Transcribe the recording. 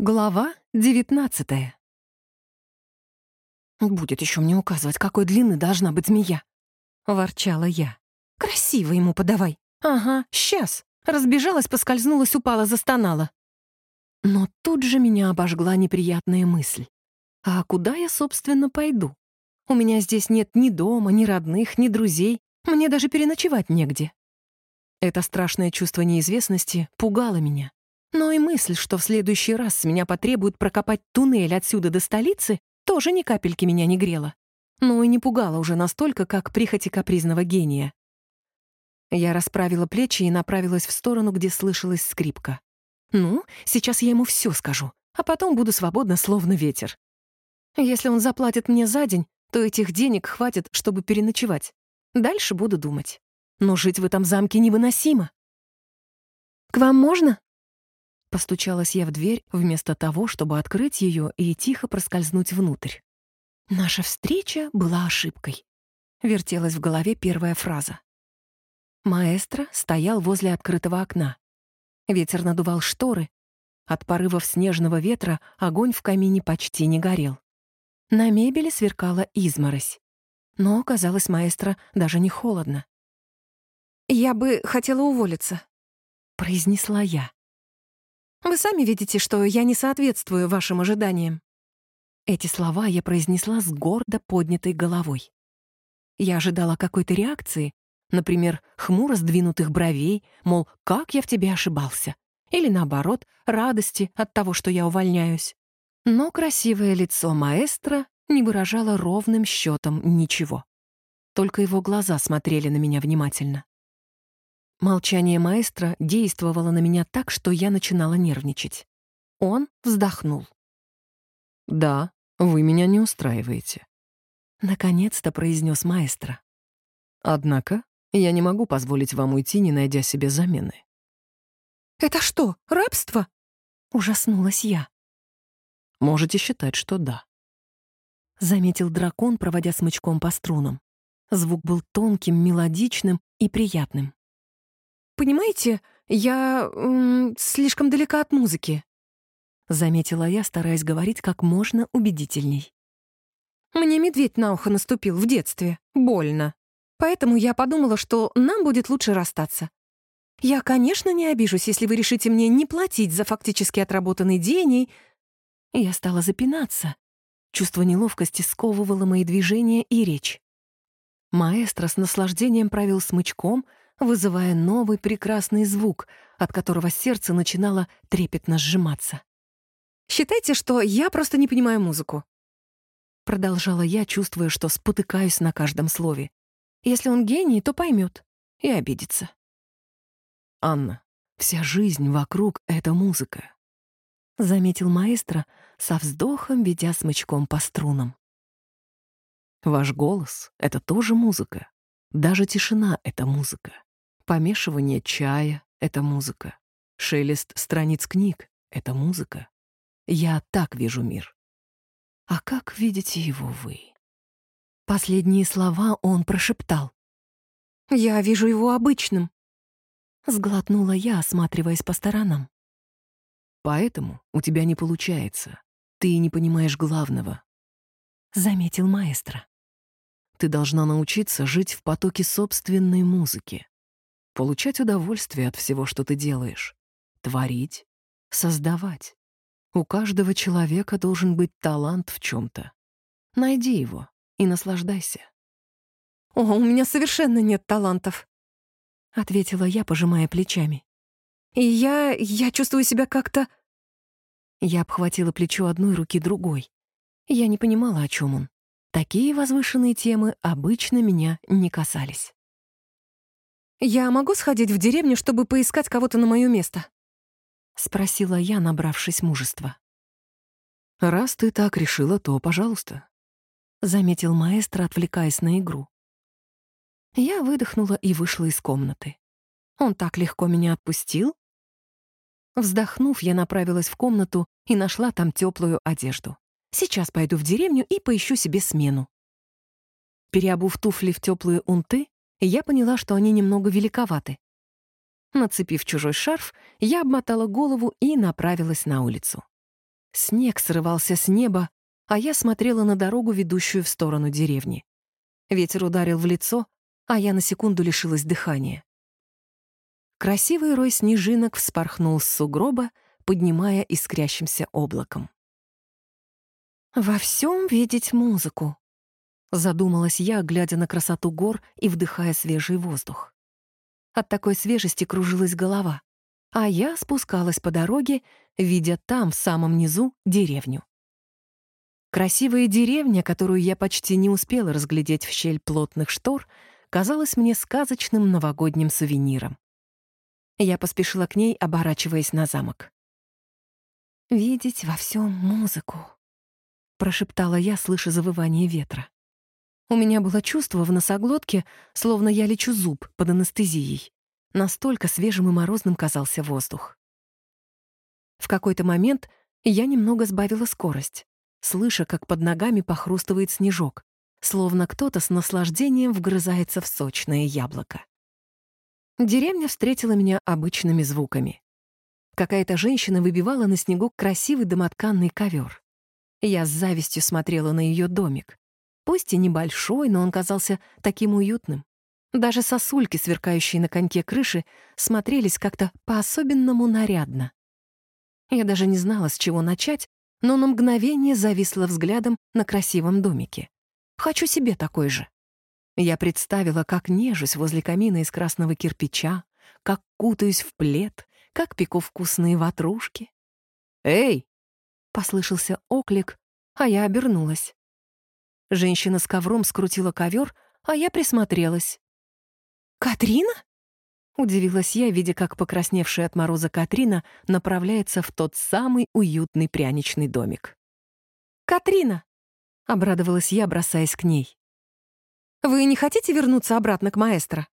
Глава девятнадцатая. «Будет еще мне указывать, какой длины должна быть змея», — ворчала я. «Красиво ему подавай». «Ага, сейчас». Разбежалась, поскользнулась, упала, застонала. Но тут же меня обожгла неприятная мысль. А куда я, собственно, пойду? У меня здесь нет ни дома, ни родных, ни друзей. Мне даже переночевать негде. Это страшное чувство неизвестности пугало меня. Но и мысль, что в следующий раз с меня потребуют прокопать туннель отсюда до столицы, тоже ни капельки меня не грела. Но и не пугала уже настолько, как прихоти капризного гения. Я расправила плечи и направилась в сторону, где слышалась скрипка. Ну, сейчас я ему все скажу, а потом буду свободна, словно ветер. Если он заплатит мне за день, то этих денег хватит, чтобы переночевать. Дальше буду думать. Но жить в этом замке невыносимо. «К вам можно?» Постучалась я в дверь вместо того, чтобы открыть ее и тихо проскользнуть внутрь. Наша встреча была ошибкой. Вертелась в голове первая фраза. Маэстро стоял возле открытого окна. Ветер надувал шторы. От порывов снежного ветра огонь в камине почти не горел. На мебели сверкала изморозь. Но, казалось, маэстро даже не холодно. «Я бы хотела уволиться», — произнесла я. Вы сами видите, что я не соответствую вашим ожиданиям». Эти слова я произнесла с гордо поднятой головой. Я ожидала какой-то реакции, например, хмуро сдвинутых бровей, мол, как я в тебе ошибался, или наоборот, радости от того, что я увольняюсь. Но красивое лицо маэстро не выражало ровным счетом ничего. Только его глаза смотрели на меня внимательно. Молчание маэстро действовало на меня так, что я начинала нервничать. Он вздохнул. «Да, вы меня не устраиваете», — наконец-то произнес маэстро. «Однако я не могу позволить вам уйти, не найдя себе замены». «Это что, рабство?» — ужаснулась я. «Можете считать, что да», — заметил дракон, проводя смычком по струнам. Звук был тонким, мелодичным и приятным. «Понимаете, я слишком далека от музыки», — заметила я, стараясь говорить как можно убедительней. «Мне медведь на ухо наступил в детстве. Больно. Поэтому я подумала, что нам будет лучше расстаться. Я, конечно, не обижусь, если вы решите мне не платить за фактически отработанный день и...» Я стала запинаться. Чувство неловкости сковывало мои движения и речь. Маэстро с наслаждением правил смычком — вызывая новый прекрасный звук, от которого сердце начинало трепетно сжиматься. «Считайте, что я просто не понимаю музыку», — продолжала я, чувствуя, что спотыкаюсь на каждом слове. «Если он гений, то поймет и обидится». «Анна, вся жизнь вокруг — это музыка», — заметил маэстро, со вздохом ведя смычком по струнам. «Ваш голос — это тоже музыка. Даже тишина — это музыка. Помешивание чая — это музыка. Шелест страниц книг — это музыка. Я так вижу мир. А как видите его вы? Последние слова он прошептал. «Я вижу его обычным», — сглотнула я, осматриваясь по сторонам. «Поэтому у тебя не получается. Ты не понимаешь главного», — заметил маэстро. «Ты должна научиться жить в потоке собственной музыки получать удовольствие от всего, что ты делаешь, творить, создавать. У каждого человека должен быть талант в чем-то. Найди его и наслаждайся. «О, у меня совершенно нет талантов», — ответила я, пожимая плечами. «И я... я чувствую себя как-то...» Я обхватила плечо одной руки другой. Я не понимала, о чем он. Такие возвышенные темы обычно меня не касались. «Я могу сходить в деревню, чтобы поискать кого-то на моё место?» — спросила я, набравшись мужества. «Раз ты так решила, то пожалуйста», — заметил маэстро, отвлекаясь на игру. Я выдохнула и вышла из комнаты. Он так легко меня отпустил. Вздохнув, я направилась в комнату и нашла там теплую одежду. Сейчас пойду в деревню и поищу себе смену. Переобув туфли в теплые унты, я поняла, что они немного великоваты. Нацепив чужой шарф, я обмотала голову и направилась на улицу. Снег срывался с неба, а я смотрела на дорогу, ведущую в сторону деревни. Ветер ударил в лицо, а я на секунду лишилась дыхания. Красивый рой снежинок вспорхнул с сугроба, поднимая искрящимся облаком. «Во всем видеть музыку», — задумалась я, глядя на красоту гор и вдыхая свежий воздух. От такой свежести кружилась голова, а я спускалась по дороге, видя там, в самом низу, деревню. Красивая деревня, которую я почти не успела разглядеть в щель плотных штор, казалась мне сказочным новогодним сувениром. Я поспешила к ней, оборачиваясь на замок. «Видеть во всем музыку», — прошептала я, слыша завывание ветра. У меня было чувство в носоглотке, словно я лечу зуб под анестезией. Настолько свежим и морозным казался воздух. В какой-то момент я немного сбавила скорость, слыша, как под ногами похрустывает снежок, словно кто-то с наслаждением вгрызается в сочное яблоко. Деревня встретила меня обычными звуками. Какая-то женщина выбивала на снегу красивый домотканный ковер. Я с завистью смотрела на ее домик. Пусть и небольшой, но он казался таким уютным. Даже сосульки, сверкающие на коньке крыши, смотрелись как-то по-особенному нарядно. Я даже не знала, с чего начать, но на мгновение зависла взглядом на красивом домике. Хочу себе такой же. Я представила, как нежусь возле камина из красного кирпича, как кутаюсь в плед, как пеку вкусные ватрушки. «Эй!» — послышался оклик, а я обернулась. Женщина с ковром скрутила ковер, а я присмотрелась. «Катрина?» — удивилась я, видя, как покрасневшая от мороза Катрина направляется в тот самый уютный пряничный домик. «Катрина!» — обрадовалась я, бросаясь к ней. «Вы не хотите вернуться обратно к маэстро?»